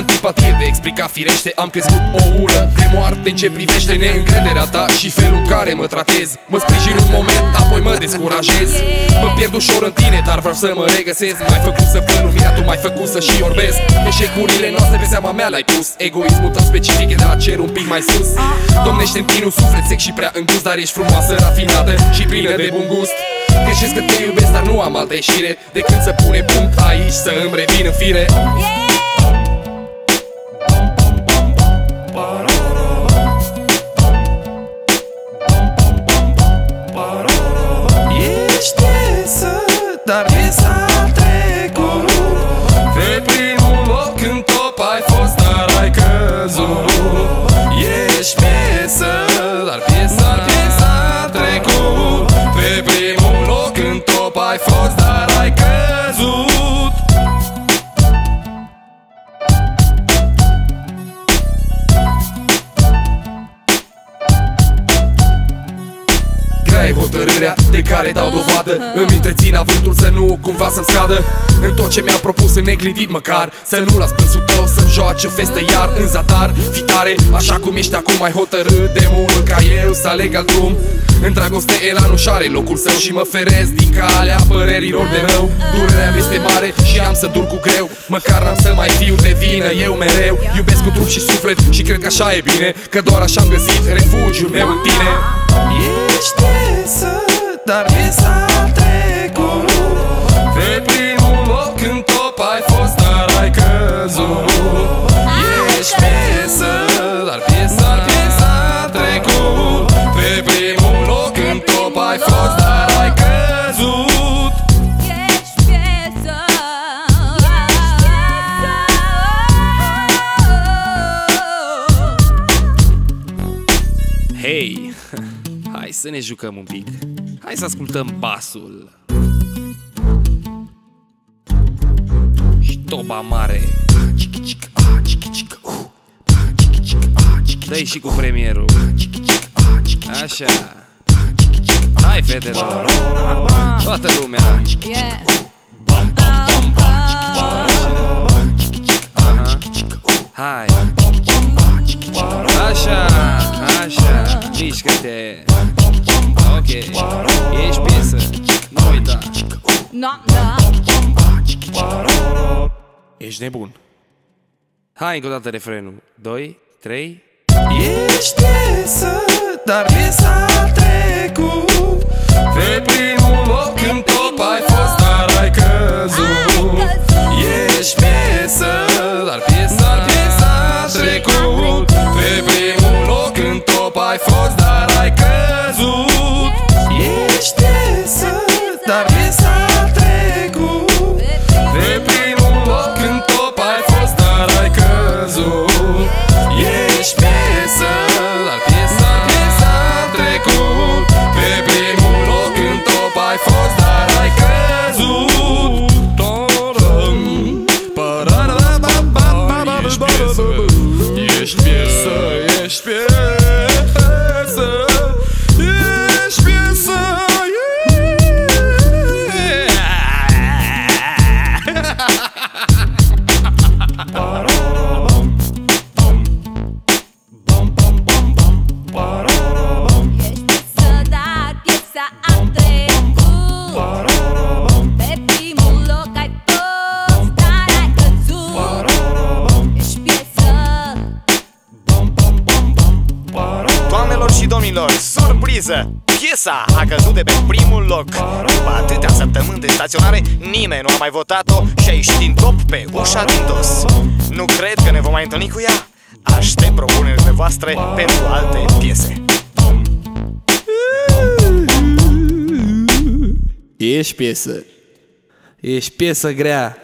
antipatie de explica firește Am crescut o ură de moarte în ce privește neîncrederea ta Și felul în care mă tratez. Mă sprijin un moment, apoi mă descurajez. Mă pierd ușor în tine, dar vreau să mă regăsesc. Mai făcut să plân lumina, tu mai făcut să și orbesc Eșecurile noastre pe seama mea le-ai pus. Egoismul tău specific e de la cer un pic mai sus. Domnește în tine un suflet sec și prea îngust Dar ești frumoasă, rafinată și plină de bun gust. Greșesc că te iubesc, dar nu am altă ieșire Decât să pune punct aici, să îmi revin în fire. Ești hotărârea de care dau dovadă. Îmi întrețin avântul să nu cumva să-mi scadă. În tot ce mi-am propus în neglijit măcar Să nu las plânsul tău să-mi joace o festă iar În zadar, fi tare, așa cum ești acum Mai hotărât de mult ca eu să aleg alt drum. În dragoste elanul și are locul său Și mă ferez din calea părerilor de rău. Durerea mi este mare și am să dur cu greu. Măcar n-am să mai fiu de vină eu mereu Iubesc cu trup și suflet și cred că așa e bine Că doar așa am găsit refugiul meu în tine. Ești piesă, dar piesa să ne jucăm un pic. Hai să ascultăm basul. Și ștoba mare. Dă-i și cu premierul. Așa. Hai fetelor. Toată lumea. Yeah. No, no. Ești nebun. Hai încă o dată refrenul. 2, 3 Ești piesă, dar piesa a trecut. Pe primul loc în top ai fost, dar ai căzut. Ești piesă, dar piesa, piesa a trecut. Pe primul loc în top ai fost, dar ai căzut. Ești piesă, dar surpriză! Piesa a căzut de pe primul loc. După atâtea săptămâni de staționare Nimeni nu a mai votat-o Și a ieșit din top pe ușa din dos. Nu cred că ne vom mai întâlni cu ea. Aștept propunerile voastre pentru alte piese. Ești piesă. Ești piesă grea